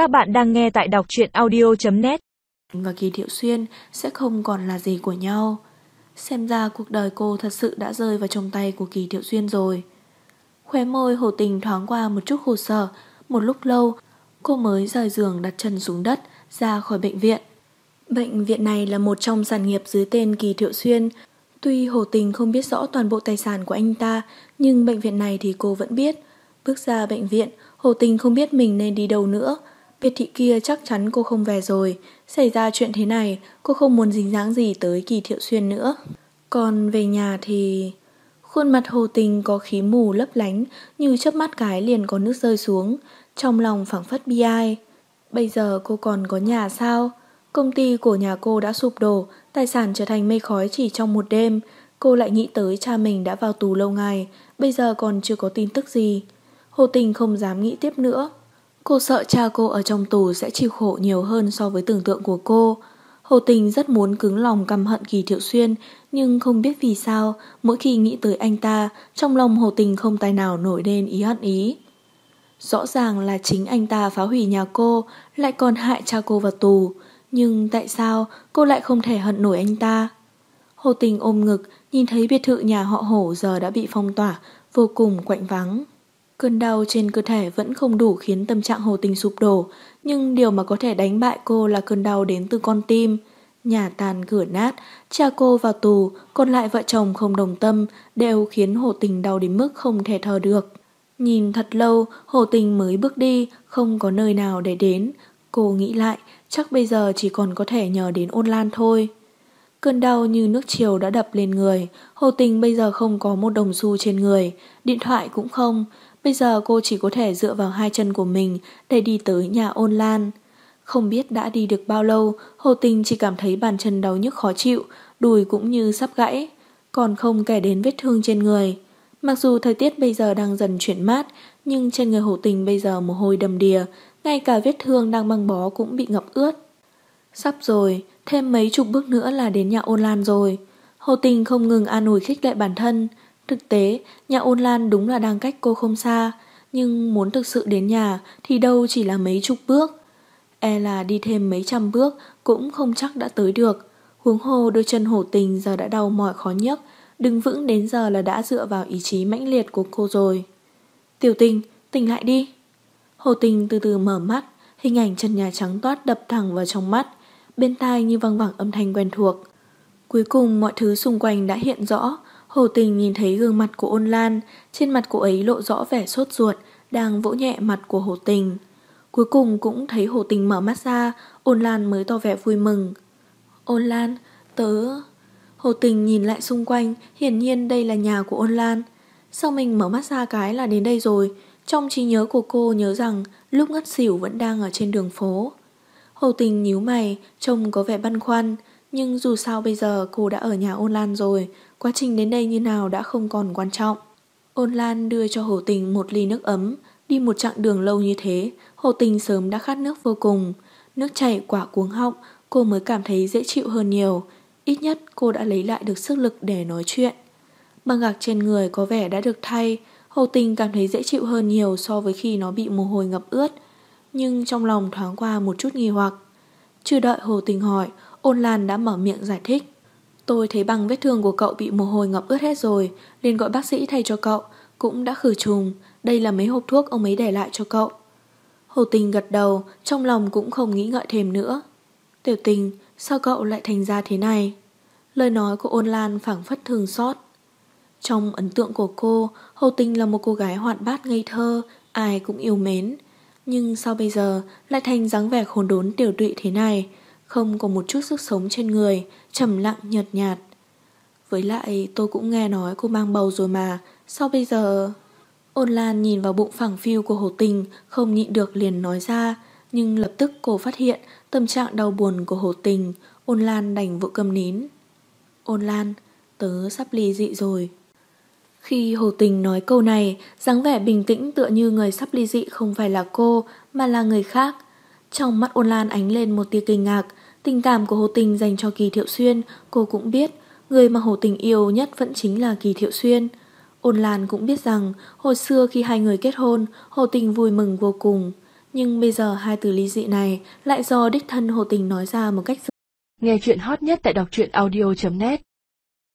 Các bạn đang nghe tại đọc truyện audio.net Và Kỳ Thiệu Xuyên sẽ không còn là gì của nhau. Xem ra cuộc đời cô thật sự đã rơi vào trong tay của Kỳ Thiệu Xuyên rồi. Khóe môi hồ tình thoáng qua một chút khổ sở. Một lúc lâu, cô mới rời giường đặt chân xuống đất, ra khỏi bệnh viện. Bệnh viện này là một trong sản nghiệp dưới tên Kỳ Thiệu Xuyên. Tuy Hồ Tình không biết rõ toàn bộ tài sản của anh ta, nhưng bệnh viện này thì cô vẫn biết. Bước ra bệnh viện, Hồ Tình không biết mình nên đi đâu nữa. Biệt thị kia chắc chắn cô không về rồi. Xảy ra chuyện thế này, cô không muốn dính dáng gì tới Kỳ Thiệu Xuyên nữa. Còn về nhà thì... Khuôn mặt Hồ Tình có khí mù lấp lánh, như chớp mắt cái liền có nước rơi xuống. Trong lòng phẳng phất bi ai. Bây giờ cô còn có nhà sao? Công ty của nhà cô đã sụp đổ, tài sản trở thành mây khói chỉ trong một đêm. Cô lại nghĩ tới cha mình đã vào tù lâu ngày, bây giờ còn chưa có tin tức gì. Hồ Tình không dám nghĩ tiếp nữa. Cô sợ cha cô ở trong tù sẽ chịu khổ nhiều hơn so với tưởng tượng của cô. Hồ Tình rất muốn cứng lòng căm hận Kỳ Thiệu Xuyên, nhưng không biết vì sao, mỗi khi nghĩ tới anh ta, trong lòng Hồ Tình không tài nào nổi lên ý hận ý. Rõ ràng là chính anh ta phá hủy nhà cô, lại còn hại cha cô vào tù. Nhưng tại sao cô lại không thể hận nổi anh ta? Hồ Tình ôm ngực, nhìn thấy biệt thự nhà họ hổ giờ đã bị phong tỏa, vô cùng quạnh vắng. Cơn đau trên cơ thể vẫn không đủ khiến tâm trạng Hồ Tình sụp đổ, nhưng điều mà có thể đánh bại cô là cơn đau đến từ con tim. Nhà tàn cửa nát, cha cô vào tù, còn lại vợ chồng không đồng tâm, đều khiến Hồ Tình đau đến mức không thể thở được. Nhìn thật lâu, Hồ Tình mới bước đi, không có nơi nào để đến. Cô nghĩ lại, chắc bây giờ chỉ còn có thể nhờ đến ôn lan thôi. Cơn đau như nước chiều đã đập lên người, Hồ Tình bây giờ không có một đồng xu trên người, điện thoại cũng không, bây giờ cô chỉ có thể dựa vào hai chân của mình để đi tới nhà ôn lan. Không biết đã đi được bao lâu, Hồ Tình chỉ cảm thấy bàn chân đau nhức khó chịu, đùi cũng như sắp gãy, còn không kể đến vết thương trên người. Mặc dù thời tiết bây giờ đang dần chuyển mát, nhưng trên người Hồ Tình bây giờ mồ hôi đầm đìa, ngay cả vết thương đang băng bó cũng bị ngập ướt. Sắp rồi, thêm mấy chục bước nữa là đến nhà ôn lan rồi. Hồ Tình không ngừng an ủi khích lệ bản thân. Thực tế, nhà ôn lan đúng là đang cách cô không xa, nhưng muốn thực sự đến nhà thì đâu chỉ là mấy chục bước. E là đi thêm mấy trăm bước cũng không chắc đã tới được. Huống hồ đôi chân Hồ tình giờ đã đau mỏi khó nhấc, đứng vững đến giờ là đã dựa vào ý chí mãnh liệt của cô rồi. Tiểu tình, tỉnh lại đi. Hồ tình từ từ mở mắt, hình ảnh chân nhà trắng toát đập thẳng vào trong mắt, bên tai như văng vẳng âm thanh quen thuộc. Cuối cùng mọi thứ xung quanh đã hiện rõ, Hồ Tình nhìn thấy gương mặt của ôn lan, trên mặt cô ấy lộ rõ vẻ sốt ruột, đang vỗ nhẹ mặt của Hồ Tình. Cuối cùng cũng thấy Hồ Tình mở mắt ra, ôn lan mới to vẻ vui mừng. Ôn lan, tớ... Hồ Tình nhìn lại xung quanh, hiển nhiên đây là nhà của ôn lan. Sau mình mở mắt ra cái là đến đây rồi, trong trí nhớ của cô nhớ rằng lúc ngất xỉu vẫn đang ở trên đường phố. Hồ Tình nhíu mày, trông có vẻ băn khoăn, nhưng dù sao bây giờ cô đã ở nhà ôn lan rồi, quá trình đến đây như nào đã không còn quan trọng. Ôn lan đưa cho Hồ Tình một ly nước ấm, đi một chặng đường lâu như thế, Hồ Tình sớm đã khát nước vô cùng. Nước chảy quả cuống họng, cô mới cảm thấy dễ chịu hơn nhiều. Ít nhất cô đã lấy lại được sức lực để nói chuyện. Băng gạc trên người có vẻ đã được thay, Hồ Tình cảm thấy dễ chịu hơn nhiều so với khi nó bị mồ hôi ngập ướt. Nhưng trong lòng thoáng qua một chút nghi hoặc. Chưa đợi Hồ Tình hỏi, ôn lan đã mở miệng giải thích. Tôi thấy bằng vết thương của cậu bị mồ hôi ngập ướt hết rồi, liền gọi bác sĩ thay cho cậu, cũng đã khử trùng. Đây là mấy hộp thuốc ông ấy để lại cho cậu. Hồ Tình gật đầu, trong lòng cũng không nghĩ ngợi thêm nữa. Tiểu tình, sao cậu lại thành ra thế này? Lời nói của ôn lan phảng phất thường xót. Trong ấn tượng của cô, Hồ Tình là một cô gái hoạt bát ngây thơ, ai cũng yêu mến. Nhưng sao bây giờ lại thành dáng vẻ khốn đốn tiểu tụy thế này, không có một chút sức sống trên người, trầm lặng nhợt nhạt. Với lại tôi cũng nghe nói cô mang bầu rồi mà, sao bây giờ... Ôn Lan nhìn vào bụng phẳng phiu của Hồ Tình, không nhịn được liền nói ra, nhưng lập tức cô phát hiện tâm trạng đau buồn của Hồ Tình, Ôn Lan đành vụ cầm nín. Ôn Lan, tớ sắp ly dị rồi. Khi Hồ Tình nói câu này, dáng vẻ bình tĩnh tựa như người sắp ly dị không phải là cô, mà là người khác. Trong mắt Ôn Lan ánh lên một tia kinh ngạc, tình cảm của Hồ Tình dành cho Kỳ Thiệu Xuyên, cô cũng biết, người mà Hồ Tình yêu nhất vẫn chính là Kỳ Thiệu Xuyên. Ôn Lan cũng biết rằng hồi xưa khi hai người kết hôn, Hồ Tình vui mừng vô cùng. Nhưng bây giờ hai từ ly dị này lại do đích thân Hồ Tình nói ra một cách Nghe chuyện hot nhất tại đọc truyện audio.net